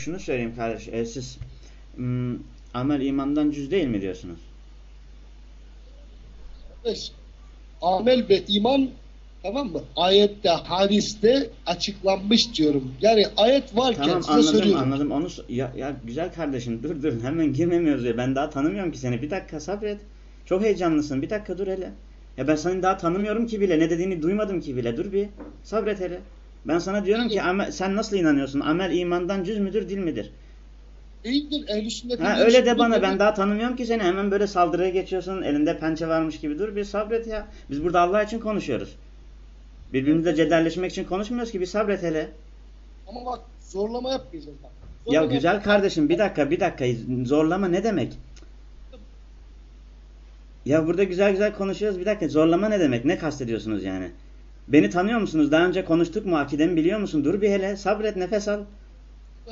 şunu söyleyeyim kardeş. E, siz m, amel imandan cüz değil mi diyorsunuz? Beş. Amel ve iman tamam mı? Ayette, hadiste açıklanmış diyorum. Yani ayet varken Tamam size anladım söylüyorum. anladım. Onu ya, ya güzel kardeşim dur dur hemen girmemiyoruz ya. Ben daha tanımıyorum ki seni. Bir dakika sabret. Çok heyecanlısın. Bir dakika dur hele. Ya ben seni daha tanımıyorum ki bile. Ne dediğini duymadım ki bile. Dur bir. Sabret hele. Ben sana diyorum ki amel, sen nasıl inanıyorsun? Amel imandan cüz müdür, dil midir? Değildir. Ehl-i sünnetin Ha, öyle de bana. Ben daha tanımıyorum ki seni. Hemen böyle saldırıya geçiyorsun. Elinde pençe varmış gibi. Dur bir sabret ya. Biz burada Allah için konuşuyoruz. Birbirimizle cederleşmek için konuşmuyoruz ki. Bir sabret hele. Ama bak zorlama yapmayacağız. Bak. Ya Zorlama güzel kardeşim bir dakika bir dakika zorlama ne demek? Ya burada güzel güzel konuşuyoruz bir dakika zorlama ne demek? Ne kastediyorsunuz yani? Beni tanıyor musunuz? Daha önce konuştuk mu? Akidemi biliyor musun? Dur bir hele sabret nefes al.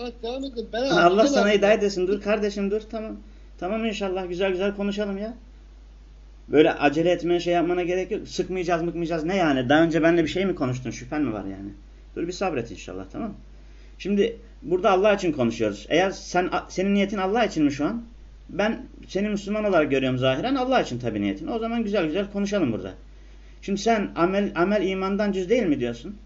Evet, devam edin. Ben Allah sana var. hidayet etsin. Dur kardeşim dur tamam. Tamam inşallah güzel güzel konuşalım ya. Böyle acele etmeye şey yapmana gerek yok. Sıkmayacağız mıkmayacağız ne yani? Daha önce benimle bir şey mi konuştun? Şüphen mi var yani? Dur bir sabret inşallah tamam Şimdi burada Allah için konuşuyoruz. Eğer sen senin niyetin Allah için mi şu an? Ben seni Müslüman olarak görüyorum zahiren. Allah için tabii niyetin. O zaman güzel güzel konuşalım burada. Şimdi sen amel amel imandan cüz değil mi diyorsun?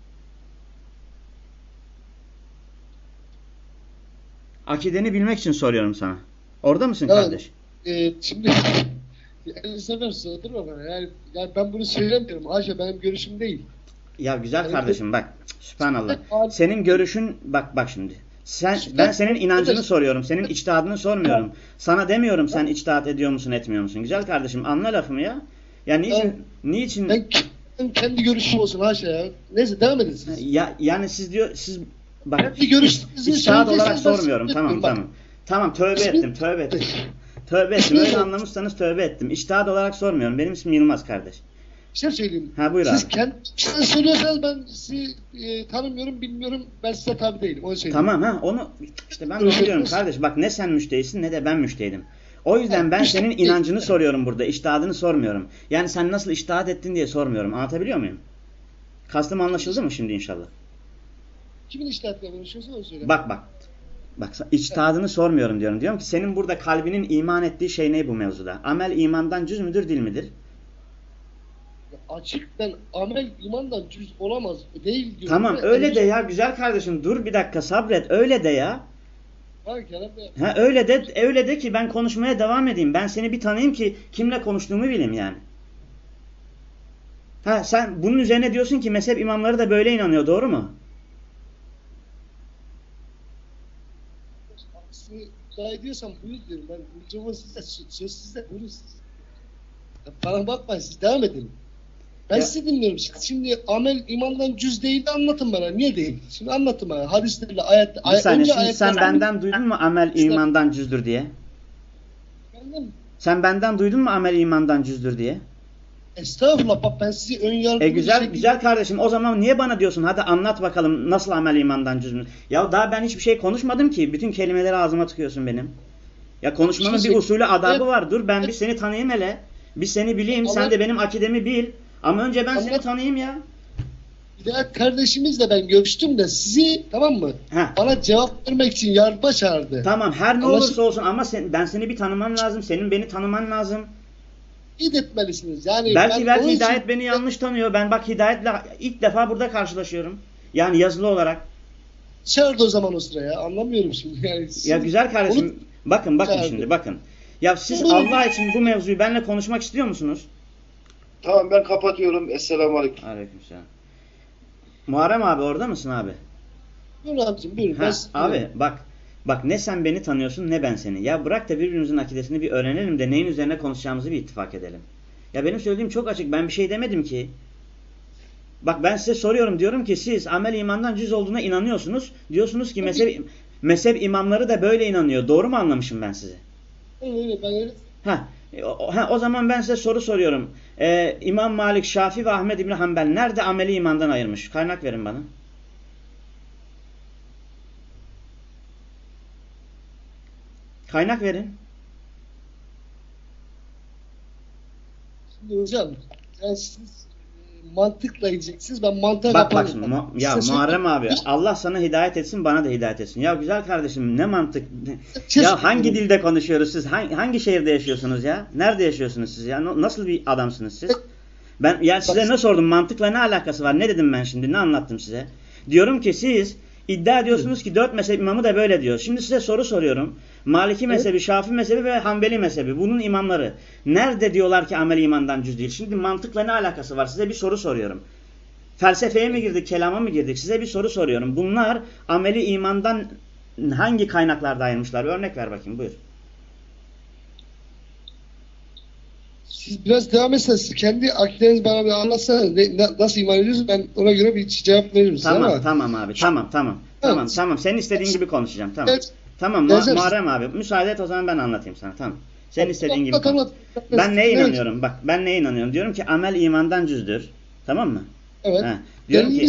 Akideni bilmek için soruyorum sana. Orada mısın Evet. kardeş? Ee, şimdi 50 sefer sordurma bana. Yani, yani ben bunu söylemiyorum. Haşa benim görüşüm değil. Ya güzel kardeşim bak. Sübhanallah. Senin görüşün bak bak şimdi. Sen ben senin inancını soruyorum. Senin içtihadını sormuyorum. Sana demiyorum sen içtihat ediyor musun, etmiyor musun? Güzel kardeşim anla lafımı ya. Ya niçin Evet. niçin Ben, ben kendi görüşüm olsun haşa ya. Neyse devam edin siz. ya yani siz diyor siz bak Kendi görüşünüzü içtihat olarak ben sormuyorum. Tamam. Bak, tamam. Tamam tövbe İsmi- ettim, tövbe ettim. Tövbe ettim. Öyle anlamışsanız tövbe ettim. İçtihat olarak sormuyorum. Benim ismim Yılmaz kardeş. Bir şey söyleyeyim. Ha buyur Siz abi. kendi sen söylüyorsanız ben sizi e, tanımıyorum, bilmiyorum. Ben size tabi değilim. Onu söyleyeyim. Tamam ha onu işte ben diyorum kardeş bak ne sen müştehisin ne de ben müştehidim. O yüzden ben senin inancını soruyorum burada. iştihadını sormuyorum. Yani sen nasıl iştihat ettin diye sormuyorum. Anlatabiliyor muyum? Kastım anlaşıldı mı şimdi inşallah? Kimin iştahatla konuşuyorsa onu söyle. Bak bak. Bak içtihadını sormuyorum diyorum. Diyorum ki senin burada kalbinin iman ettiği şey ne bu mevzuda? Amel imandan cüz müdür dil midir? Açık ben amel imandan cüz olamaz. Değil diyorum. Tamam öyle de ya güzel kardeşim dur bir dakika sabret öyle de ya. Ha öyle de öyle de ki ben konuşmaya devam edeyim. Ben seni bir tanıyayım ki kimle konuştuğumu bileyim yani. Ha sen bunun üzerine diyorsun ki mezhep imamları da böyle inanıyor doğru mu? İddia ediyorsam buyur diyorum. Ben sizde, sö- söz sizde. Buyurun siz. Bana bakmayın siz devam edin. Ben Ya- sizi dinliyorum. Şimdi amel imandan cüz değil de anlatın bana. Niye değil? Şimdi anlatın bana. Hadislerle, ayet, Bir saniye önce şimdi sen ayetler- benden duydun mu amel imandan cüzdür diye? Efendim? Sen benden duydun mu amel imandan cüzdür diye? Estağfurullah bak ben sizi ön yargılı E güzel şekilde- güzel kardeşim o zaman niye bana diyorsun hadi anlat bakalım nasıl amel imandan cüzdür? Ya daha ben hiçbir şey konuşmadım ki bütün kelimeleri ağzıma tıkıyorsun benim. Ya konuşmanın Şey- bir usulü adabı Evet. var. Dur ben bir seni tanıyayım hele. Bir seni bileyim sen Ama- de benim akidemi bil. Ama önce ben Ama- seni tanıyayım ya. Hidayet kardeşimizle ben görüştüm de sizi tamam mı? Heh. Bana cevap vermek için yargıma çağırdı. Tamam her ne Ama- olursa olsun ama sen, ben seni bir tanımam lazım. Senin beni tanıman lazım. İyi etmelisiniz. Yani belki ben belki onun için- Hidayet beni yanlış tanıyor. Ben bak Hidayet'le ilk defa burada karşılaşıyorum. Yani yazılı olarak. Çağırdı o zaman o sıraya. Anlamıyorum şimdi. Yani siz- Ya güzel kardeşim Onu- bakın bakın Çağırdı. şimdi bakın. Ya siz Allah için bu mevzuyu benimle konuşmak istiyor musunuz? Tamam ben kapatıyorum. Esselamu Aleyküm. Aleykümselam. Muharrem abi orada mısın abi? Buyurun abicim. Ha, abi bak bak ne sen beni tanıyorsun ne ben seni. Ya bırak da birbirimizin akidesini bir öğrenelim de neyin üzerine konuşacağımızı bir ittifak edelim. Ya benim söylediğim çok açık. Ben bir şey demedim ki. Bak ben size soruyorum diyorum ki siz amel imandan cüz olduğuna inanıyorsunuz. Diyorsunuz ki mezhep, mezhep imamları da böyle inanıyor. Doğru mu anlamışım ben sizi? Öyle öyle ben öyle. Ha, o zaman ben size soru soruyorum. Ee, İmam Malik, Şafi ve Ahmed İbni Hanbel nerede ameli imandan ayırmış? Kaynak verin bana. Kaynak verin. Şimdi hocam yani siz mantıkla gideceksiniz. Ben mantığa Bak bak Mu- ya Size Muharrem abi söyleyeyim. Allah sana hidayet etsin bana da hidayet etsin. Ya güzel kardeşim ne mantık. Şey ya hangi dilde konuşuyoruz siz? Hangi, hangi şehirde yaşıyorsunuz ya? Nerede yaşıyorsunuz siz ya? Na- Nasıl bir adamsınız siz? Ben ya size ne sordum? Mantıkla ne alakası var? Ne dedim ben şimdi? Ne anlattım size? Diyorum ki siz iddia ediyorsunuz ki dört mezhep imamı da böyle diyor. Şimdi size soru soruyorum. Maliki mezhebi, Şafii mezhebi ve Hanbeli mezhebi. Bunun imamları. Nerede diyorlar ki amel imandan cüz değil? Şimdi mantıkla ne alakası var? Size bir soru soruyorum. Felsefeye mi girdik, kelama mı girdik? Size bir soru soruyorum. Bunlar ameli imandan hangi kaynaklarda ayırmışlar? Örnek ver bakayım buyur. Siz biraz devam etseniz kendi akidenizi bana bir anlatsanız ne, nasıl iman ediyorsunuz ben ona göre bir cevap veririm size Tamam ama. tamam abi tamam tamam. Tamam tamam senin istediğin gibi konuşacağım tamam. Evet. Tamam. Ma Muharrem abi müsaade et o zaman ben anlatayım sana tamam. Senin istediğin gibi. Anlat. Ben neye Evet, inanıyorum? Bak ben neye inanıyorum? Diyorum ki amel imandan cüzdür. Tamam mı? Evet. Ha, diyorum ki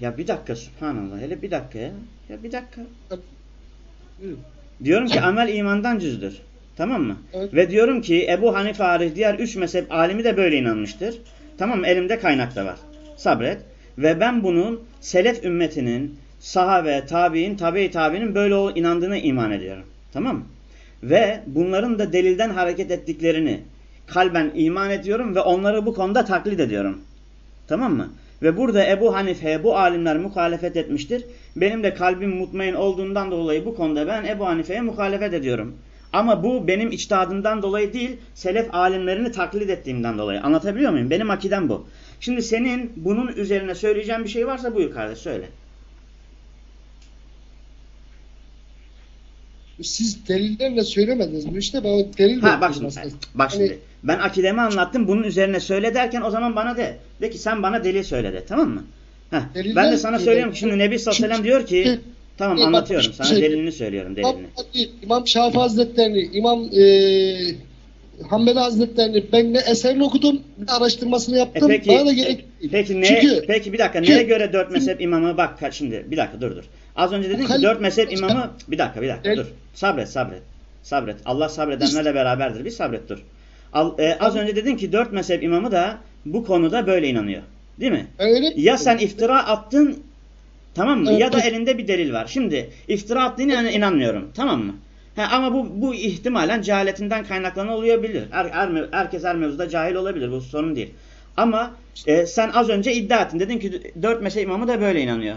ya bir dakika subhanallah hele bir dakika ya. Ya bir dakika. Diyorum ki amel imandan cüzdür. Tamam mı? Evet. Ve diyorum ki Ebu Hanife hariç diğer üç mezhep alimi de böyle inanmıştır. Tamam mı? Elimde kaynak da var. Sabret. Ve ben bunun selef ümmetinin, sahabe, tabi'in, tabi-i tabi'nin böyle inandığına iman ediyorum. Tamam? Ve bunların da delilden hareket ettiklerini kalben iman ediyorum ve onları bu konuda taklit ediyorum. Tamam mı? Ve burada Ebu Hanife'ye bu alimler muhalefet etmiştir. Benim de kalbim mutmain olduğundan dolayı bu konuda ben Ebu Hanife'ye muhalefet ediyorum. Ama bu benim içtihadımdan dolayı değil, selef alimlerini taklit ettiğimden dolayı. Anlatabiliyor muyum? Benim akidem bu. Şimdi senin bunun üzerine söyleyeceğin bir şey varsa buyur kardeş söyle. Siz delillerle söylemediniz bu işte ben delil Ha bak şimdi, aslında. bak Hani- şimdi. Ben akidemi anlattım. Bunun üzerine söyle derken o zaman bana de. De ki sen bana delil söyle de. Tamam mı? Heh, ben de sana söylüyorum ki şimdi Nebi sallallahu aleyhi ve diyor ki tamam Bak, anlatıyorum. Sana şey- delilini söylüyorum delilini. İmam Şafii Hazretlerini, İmam e, Hanbeli Hazretlerini ben ne eserini okudum, ne araştırmasını E yaptım. peki, bana da gerek değil. peki, ne, Çünkü peki bir dakika neye göre dört mezhep imamı bak şimdi bir dakika dur dur. Az önce dedin ki dört mezhep imamı bir dakika bir dakika dur. Sabret sabret. Sabret. Allah sabredenlerle beraberdir. Bir sabret dur. Al, e, az önce dedin ki dört mezhep imamı da bu konuda böyle inanıyor. Değil mi? öyle Ya sen iftira attın tamam mı? Evet. Ya da elinde bir delil var. Şimdi iftira attığına yani inanmıyorum. Tamam mı? He, ama bu bu ihtimalen cehaletinden kaynaklanan olabilir. Her, her, herkes her mevzuda cahil olabilir. Bu sorun değil. Ama e, sen az önce iddia ettin. Dedin ki dört mezhep imamı da böyle inanıyor.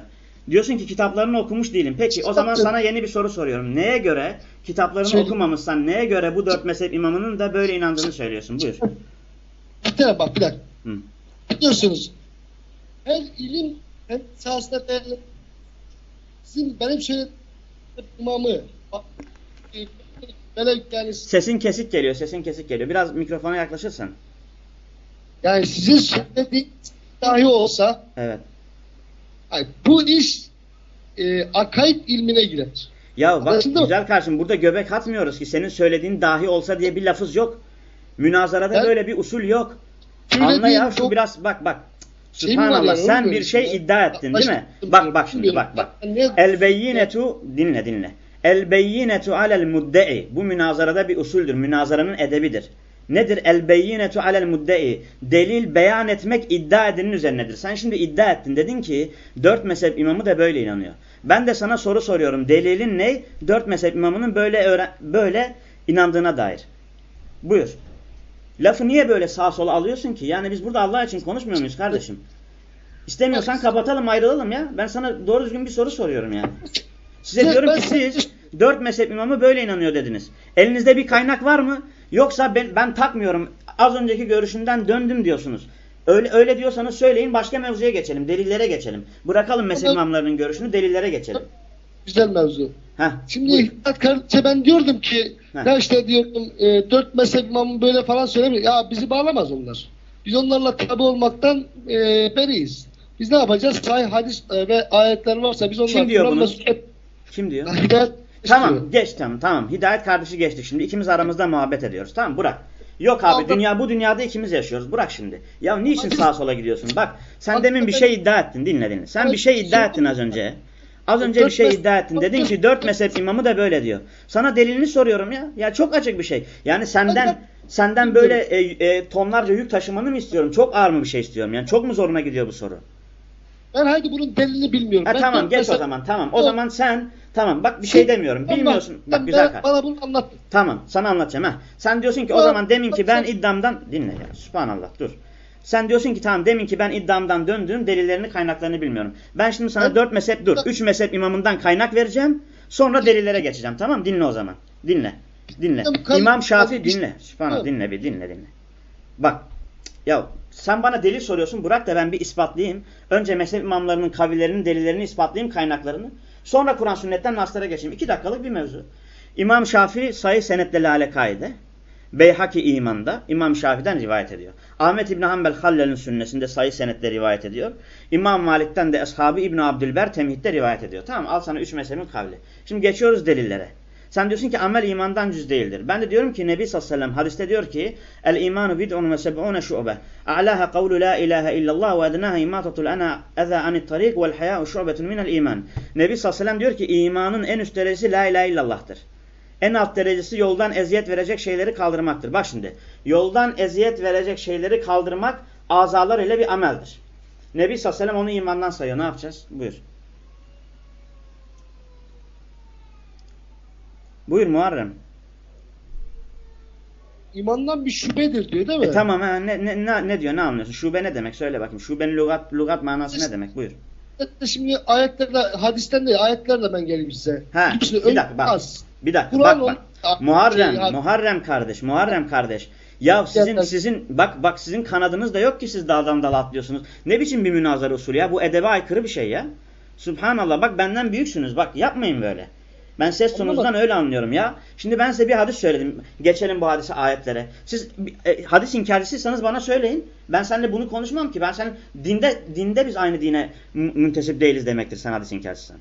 Diyorsun ki kitaplarını okumuş değilim. Peki o zaman sana yeni bir soru soruyorum. Neye göre kitaplarını Söyle. okumamışsan neye göre bu dört mezhep imamının da böyle inandığını söylüyorsun? Buyur. bir bak bir dakika. Hı. Biliyorsunuz her ilim hem sahasında değerli. Sizin benim söylediğim imamı böyle yani, Sesin kesik geliyor. Sesin kesik geliyor. Biraz mikrofona yaklaşırsan. yani sizin söylediğiniz dahi olsa Evet. Hayır, bu iş e, akaid ilmine girer. Ya bak mı? güzel karşım burada göbek atmıyoruz ki senin söylediğin dahi olsa diye bir lafız yok. Münazarada Ben- böyle bir usul yok. Söylediğim Anla ya şu çok- biraz bak bak. Şey Subhanallah onu sen bir şey ya. iddia ettin değil mi? Bak bak şimdi bak bak. El beyyinetu dinle dinle. El beyyinetu alel mudde'i. Bu münazarada bir usuldür. Münazaranın edebidir. Nedir? El beyyinetu alel mudde'i. Delil beyan etmek iddia edenin üzerinedir. Sen şimdi iddia ettin. Dedin ki dört mezhep imamı da böyle inanıyor. Ben de sana soru soruyorum. Delilin ne? Dört mezhep imamının böyle böyle inandığına dair. Buyur. Lafı niye böyle sağa sola alıyorsun ki? Yani biz burada Allah için konuşmuyor muyuz kardeşim? İstemiyorsan kapatalım ayrılalım ya. Ben sana doğru düzgün bir soru soruyorum yani. Size diyorum ki siz dört mezhep imamı böyle inanıyor dediniz. Elinizde bir kaynak var mı? Yoksa ben, ben takmıyorum. Az önceki görüşümden döndüm diyorsunuz. Öyle öyle diyorsanız söyleyin başka mevzuya geçelim. Delillere geçelim. Bırakalım mezhep imamlarının görüşünü delillere geçelim. Güzel mevzu. Heh, Şimdi buyur. Kardeşe ben diyordum ki Heh. ya işte diyordum e, dört mezhep imamı böyle falan söylemiyor. Ya bizi bağlamaz onlar. Biz onlarla tabi olmaktan e, beriyiz. Biz ne yapacağız? Sahih hadis e, ve ayetler varsa biz onlarla Kim diyor bunu? Kim diyor? Hidayet Tamam istiyor. geç tamam tamam. Hidayet kardeşi geçtik şimdi. İkimiz aramızda muhabbet ediyoruz. Tamam bırak. Yok abi Aldım. dünya bu dünyada ikimiz yaşıyoruz. Bırak şimdi. Ya niçin sağa sola gidiyorsun? Bak sen Aldım demin bir şey iddia ettin. Dinle dinle. Sen bir şey iddia ettin az önce. Az önce Dört bir şey iddia ettin. Dedin ki dört mezhep imamı da böyle diyor. Sana delilini soruyorum ya. Ya çok açık bir şey. Yani senden senden böyle e, e, tonlarca yük taşımanı mı istiyorum? Çok ağır mı bir şey istiyorum? Yani çok mu zoruna gidiyor bu soru? Ben haydi bunun delilini bilmiyorum. Ha, Ben tamam geç o mezhep- zaman tamam. O Yok. zaman sen tamam bak bir şey demiyorum. Bilmiyorsun. Bak sen güzel kal. Bana bunu anlat. Tamam sana anlatacağım ha. Sen diyorsun ki o zaman demin ki ben iddiamdan dinle ya. Subhanallah dur. Sen diyorsun ki tamam demin ki ben iddiamdan döndüm delillerini kaynaklarını bilmiyorum. Ben şimdi sana dört mezhep dur. Üç mezhep imamından kaynak vereceğim. Sonra delillere geçeceğim tamam Dinle o zaman. Dinle. Dinle. İmam Şafii dinle. Subhanallah dinle bir dinle dinle. Bak ya sen bana delil soruyorsun bırak da ben bir ispatlayayım. Önce mezhep imamlarının kavillerinin delillerini ispatlayayım kaynaklarını. Sonra Kur'an sünnetten naslara geçeyim. İki dakikalık bir mevzu. İmam Şafii sayı senetle lale kaide. Beyhaki imanda İmam Şafii'den rivayet ediyor. Ahmet İbni Hanbel Hallel'in sünnesinde sayı senetle rivayet ediyor. İmam Malik'ten de Eshabı İbni Abdülber temhitte rivayet ediyor. Tamam al sana üç mezhebin kavli. Şimdi geçiyoruz delillere. Sen diyorsun ki amel imandan cüz değildir. Ben de diyorum ki Nebi sallallahu aleyhi ve sellem hadiste diyor ki El imanu bid'un ve seb'une şu'be. A'laha kavlu la ilahe illallah ve ednaha imatatul ana eza anit tarik vel haya'u şu'betun minel iman. Nebi sallallahu aleyhi ve sellem diyor ki imanın en üst derecesi la ilahe illallah'tır. En alt derecesi yoldan eziyet verecek şeyleri kaldırmaktır. Bak şimdi yoldan eziyet verecek şeyleri kaldırmak azalar ile bir ameldir. Nebi sallallahu aleyhi ve sellem onu imandan sayıyor. Ne yapacağız? Buyur. Buyur Muharrem. İmandan bir şüphedir diyor değil mi? E tamam ha, ne, ne, ne, ne diyor ne anlıyorsun? Şube ne demek? Söyle bakayım. Şubenin lügat, lügat manası ne demek? Buyur. Hatta Şimdi ayetlerle, hadisten değil, ayetlerle ben geleyim size. Ha, bir dakika bak. az. Bir dakika Kur'an bak bak. onu- Muharrem, Şey, Muharrem kardeş, Muharrem kardeş. Ya sizin sizin bak bak sizin kanadınız da yok ki siz daldan dala atlıyorsunuz. Ne biçim bir münazara usulü ya? Bu edebe aykırı bir şey ya. Subhanallah bak benden büyüksünüz. Bak yapmayın böyle. Ben ses tonunuzdan öyle anlıyorum ya. Şimdi ben size bir hadis söyledim. Geçelim bu hadise ayetlere. Siz e, hadis inkarcısıysanız bana söyleyin. Ben seninle bunu konuşmam ki. Ben sen dinde dinde biz aynı dine mü- müntesip değiliz demektir sen hadis inkarcısın.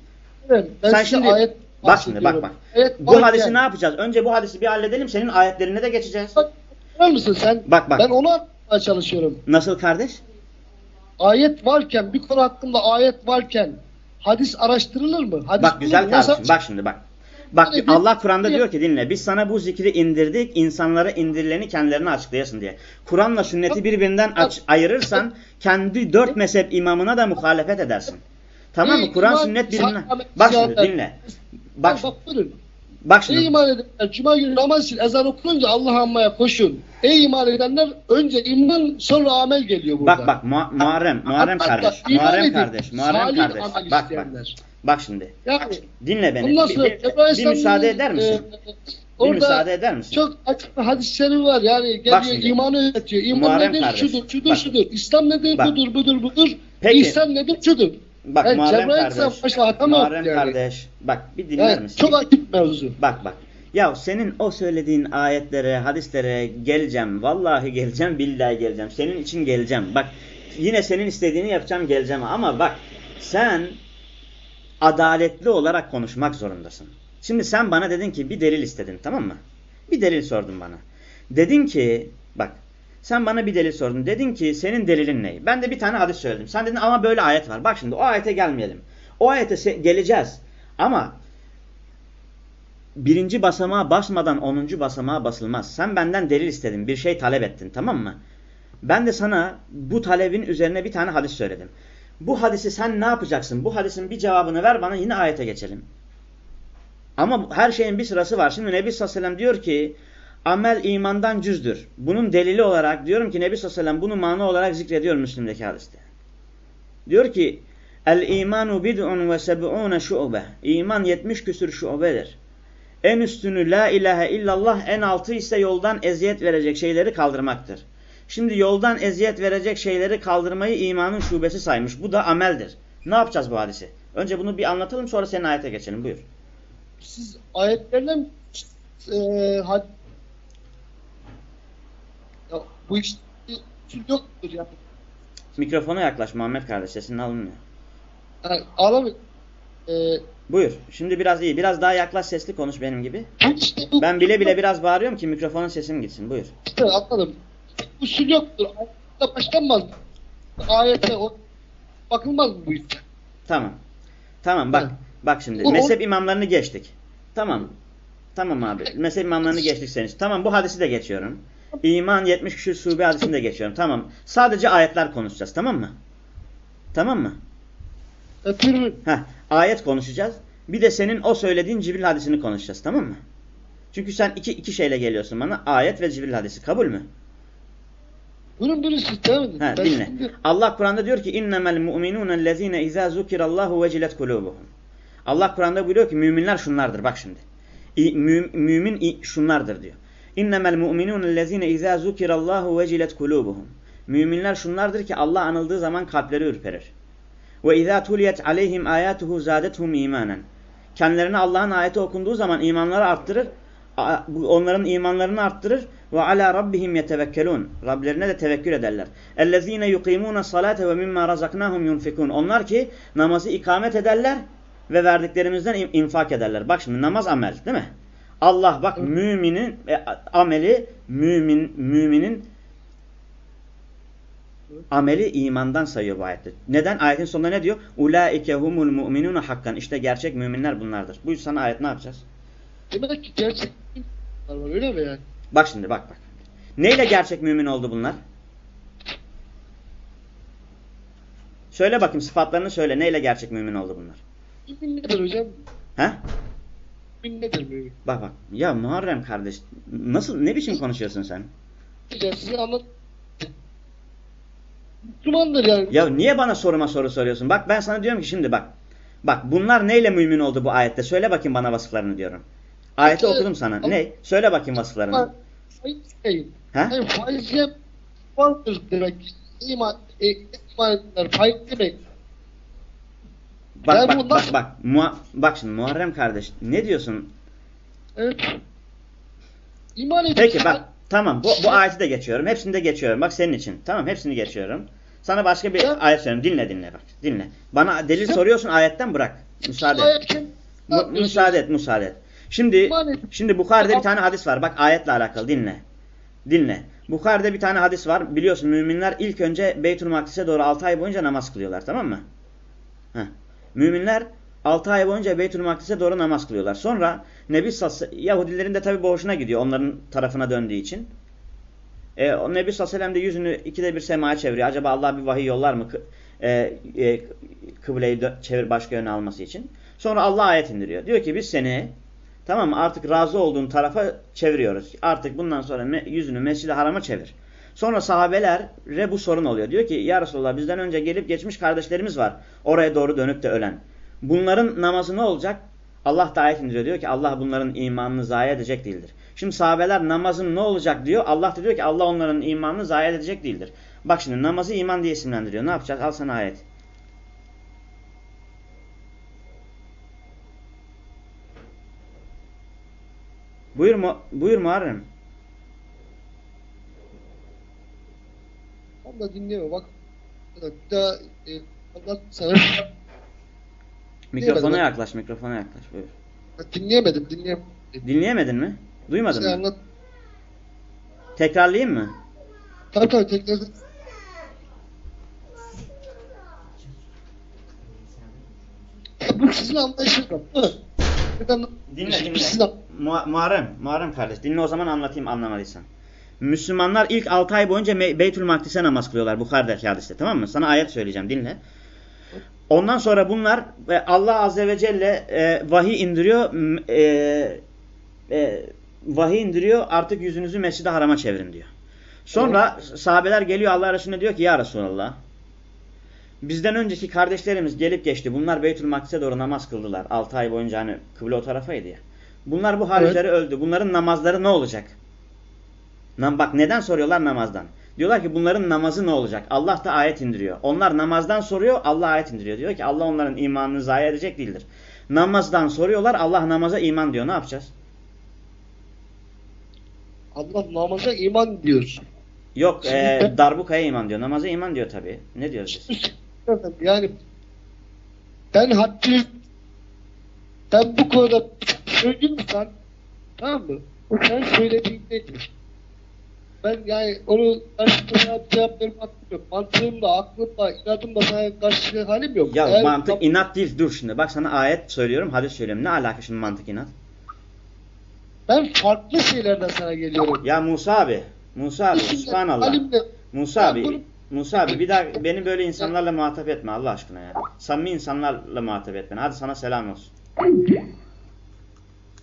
Evet, ben Sen şimdi- ayet Bak şimdi bak bak. Evet, Bu hadisi ne yapacağız? Önce bu hadisi bir halledelim. Senin ayetlerine de geçeceğiz. Var mısın sen? Bak bak. Ben onu anlatmaya çalışıyorum. Nasıl kardeş? Ayet varken, bir konu hakkında ayet varken hadis araştırılır mı? Hadis Bak güzel kardeşim. Bak şimdi bak. Bak Yani Allah Kur'an'da diyor ki dinle. Biz sana bu zikri indirdik. insanlara indirileni kendilerine açıklayasın diye. Kur'an'la sünneti birbirinden aç, ayırırsan kendi dört mezhep imamına da muhalefet edersin. Tamam mı? Kur'an sünnet birbirine. Sa- Bak şimdi dinle. Bak, Bak, bak bak Ey şimdi. iman edenler, Cuma günü namaz için ezan okununca Allah anmaya koşun. Ey iman edenler, önce iman sonra amel geliyor burada. Bak bak Mu- Muharrem, Muharrem bak, kardeş. iman Muharrem edin, kardeş, Muharrem kardeş. Bak bak. isteyenler. Bak şimdi. Yani Dinle beni. ondan Bir, sonra bir- bir müsaade eder misin? e, Bir orada müsaade eder misin? Çok açık hadis-i şerif var. Yani geliyor şimdi. imanı öğretiyor. İman Muharrem nedir? kardeş, Şudur, şudur, bak. şudur. İslam nedir? Bak. Budur, budur, budur. Peki. İhsan nedir? Şudur. Bak Yani Muharrem kardeş. başka Muharrem yani? kardeş. Bak bir dinler Yani misin? çok açık mevzu. Bak bak. Ya senin o söylediğin ayetlere, hadislere geleceğim. Vallahi geleceğim, billahi geleceğim. Senin için geleceğim. Bak yine senin istediğini yapacağım, geleceğim. Ama bak sen adaletli olarak konuşmak zorundasın. Şimdi sen bana dedin ki bir delil istedin tamam mı? Bir delil sordun bana. Dedin ki bak sen bana bir delil sordun. Dedin ki senin delilin ne? Ben de bir tane hadis söyledim. Sen dedin ama böyle ayet var. Bak şimdi o ayete gelmeyelim. O ayete geleceğiz. Ama birinci basamağa basmadan onuncu basamağa basılmaz. Sen benden delil istedin. Bir şey talep ettin tamam mı? Ben de sana bu talebin üzerine bir tane hadis söyledim. Bu hadisi sen ne yapacaksın? Bu hadisin bir cevabını ver bana yine ayete geçelim. Ama her şeyin bir sırası var. Şimdi Nebi sallallahu aleyhi diyor ki amel imandan cüzdür. Bunun delili olarak diyorum ki Nebi sallallahu aleyhi ve sellem bunu mana olarak zikrediyor Müslim'deki hadiste. Diyor ki el imanu bid'un ve seb'une şube. İman 70 küsür şubedir. En üstünü la ilahe illallah, en altı ise yoldan eziyet verecek şeyleri kaldırmaktır. Şimdi yoldan eziyet verecek şeyleri kaldırmayı imanın şubesi saymış. Bu da ameldir. Ne yapacağız bu hadisi? Önce bunu bir anlatalım sonra senin ayete geçelim. Buyur. Siz ayetlerle mi, e, had, bu işte yoktur ya. Mikrofona yaklaş Muhammed kardeş sesin alınmıyor. Yani, ağlamayın. E, Buyur. Şimdi biraz iyi. Biraz daha yaklaş sesli konuş benim gibi. işte bu, Ben bile bile biraz bağırıyorum ki mikrofonun sesim gitsin. Buyur. işte anladım. Usul yoktur. Ayette başlanmaz. Ayete o, bakılmaz bu işte? Tamam. Tamam bak. Evet. Bak şimdi mezhep imamlarını geçtik. Tamam. Tamam abi. Mezhep imamlarını geçtik senin için. Tamam bu hadisi de geçiyorum. İman 70 küsur sube hadisini de geçiyorum. Tamam. Sadece ayetler konuşacağız. Tamam mı? Tamam mı? Öpürüm. Heh, ayet konuşacağız. Bir de senin o söylediğin Cibril hadisini konuşacağız. Tamam mı? Çünkü sen iki, iki şeyle geliyorsun bana. Ayet ve Cibril hadisi. Kabul mü? Bunun bunu siz edin. Ha, dinle. şimdi- Allah Kur'an'da diyor ki innemel mu'minûne ellezîne izâ zukirallahu vecilet kulûbuhum. Allah Kur'an'da buyuruyor ki müminler şunlardır. Bak şimdi. Mü- mümin şunlardır diyor. İnnemel mu'minûne ellezîne izâ zukirallahu vecilet kulûbuhum. Müminler şunlardır ki Allah anıldığı zaman kalpleri ürperir. Ve izâ tuliyet aleyhim âyâtuhu zâdethum îmânen. Kendilerine Allah'ın ayeti okunduğu zaman imanları arttırır. Onların imanlarını arttırır. Ve alâ rabbihim yetevekkelûn. Rablerine de tevekkül ederler. Ellezîne yukîmûne salâte ve mimmâ razaknâhum yunfikûn. Onlar ki namazı ikamet ederler ve verdiklerimizden in- infak ederler. Bak şimdi namaz amel değil mi? Allah bak müminin e, ameli mümin müminin ameli imandan sayıyor bu ayette. Neden? Ayetin sonunda ne diyor? Ulaike humul mu'minun hakkan. İşte gerçek müminler bunlardır. Bu sana ayet ne yapacağız? Demek ki gerçek var öyle mi yani? Bak şimdi bak bak. Neyle gerçek mümin oldu bunlar? Söyle bakayım sıfatlarını söyle. Neyle gerçek mümin oldu bunlar? Mümin nedir hocam? He? Mümin nedir mümin? Bak bak. Ya Muharrem kardeş nasıl ne biçim konuşuyorsun sen? Hocam size anlat. Müslümandır yani. Ya niye bana soruma soru soruyorsun? Bak ben sana diyorum ki şimdi bak. Bak bunlar neyle mümin oldu bu ayette? Söyle bakayım bana vasıflarını diyorum. Ayeti Peki, okudum sana. ama- Ne? Söyle bakayım vasıflarını. Faiz değil. He? Hayır faiz yap demek. İman, e, iman. Faiz demek. Bak Yani bak bu bak bak. Muha- bak şimdi Muharrem kardeş ne diyorsun? Evet. İman ediyorsun. Peki bak tamam bu, bu ayeti de geçiyorum. Hepsini de geçiyorum. Bak senin için. Tamam hepsini geçiyorum. Sana başka bir Ya- ayet söyleyeyim. Dinle dinle bak. Dinle. Bana delil Ya- soruyorsun ayetten bırak. Müsaade et. Ayet kim- Ne Mu- müsaade et, müsaade et. Şimdi şimdi Bukhari'de bir tane hadis var. Bak ayetle alakalı dinle. Dinle. Bukhari'de bir tane hadis var. Biliyorsun müminler ilk önce Beytül Makdis'e doğru 6 ay boyunca namaz kılıyorlar. Tamam mı? Heh. Müminler 6 ay boyunca Beytül Makdis'e doğru namaz kılıyorlar. Sonra Nebi Sas Yahudilerin de tabi bu hoşuna gidiyor onların tarafına döndüğü için. E, o Nebi Sallallahu aleyhi de yüzünü ikide bir semaya çeviriyor. Acaba Allah bir vahiy yollar mı? E, e, kıbleyi çevir başka yöne alması için. Sonra Allah ayet indiriyor. Diyor ki biz seni tamam artık razı olduğun tarafa çeviriyoruz. Artık bundan sonra me- yüzünü Mescid-i Haram'a çevir. Sonra sahabelere bu sorun oluyor. Diyor ki ya Resulallah bizden önce gelip geçmiş kardeşlerimiz var. Oraya doğru dönüp de ölen. Bunların namazı ne olacak? Allah da ayet indiriyor. Diyor ki Allah bunların imanını zayi edecek değildir. Şimdi sahabeler namazın ne olacak diyor. Allah da diyor ki Allah onların imanını zayi edecek değildir. Bak şimdi namazı iman diye isimlendiriyor. Ne yapacağız? Al sana ayet. Buyur, mu buyur Muharrem. Tam da dinleme bak. Daha e, anlat sana. Mikrofona yaklaş, mikrofona yaklaş. Buyur. Dinleyemedim, dinleyemedim. Dinleyemedin mi? Duymadın Sen mı? anlat. Tekrarlayayım mı? Tabii tabii tekrar. Bu sizin anlayışınız Dinle dinle. Mu- Muharrem, Muharrem kardeş dinle o zaman anlatayım anlamadıysan. Müslümanlar ilk 6 ay boyunca Beytül Makdis'e namaz kılıyorlar Bukhari'deki hadiste tamam mı? Sana ayet söyleyeceğim dinle. Ondan sonra bunlar e, Allah Azze ve Celle e, vahiy indiriyor. E, e, vahiy indiriyor artık yüzünüzü Mescid-i Haram'a çevirin diyor. Sonra sahabeler geliyor Allah Resulüne diyor ki ya Resulallah bizden önceki kardeşlerimiz gelip geçti. Bunlar Beytül Makdis'e doğru namaz kıldılar. 6 ay boyunca hani kıble o tarafaydı ya. Bunlar bu hal Evet. öldü. Bunların namazları ne olacak? Bak neden soruyorlar namazdan? Diyorlar ki bunların namazı ne olacak? Allah da ayet indiriyor. Onlar namazdan soruyor, Allah ayet indiriyor. Diyor ki Allah onların imanını zayi edecek değildir. Namazdan soruyorlar, Allah namaza iman diyor. Ne yapacağız? Allah namaza iman diyor. Yok, Şimdi e, ben- darbukaya iman diyor. Namaza iman diyor tabii. Ne diyoruz biz? Yani ben haddi ben bu konuda söyleyeyim mi sen? Tamam mı? Bu sen söylediğin nedir? Ben yani onu karşılıklı cevap, verme hakkım yok. Mantığımla, aklımla, inadımla sana karşı halim yok. Ya Eğer- mantık inat değil dur şimdi. Bak sana ayet söylüyorum, hadis söylüyorum. Ne alaka şimdi mantık inat? Ben farklı şeylerden sana geliyorum. Ya Musa abi, Musa abi, Şimdi subhanallah. halimle- Musa abi, bunu- Musa abi bir daha beni böyle insanlarla muhatap etme Allah aşkına ya. Samimi insanlarla muhatap et beni. Hadi sana selam olsun.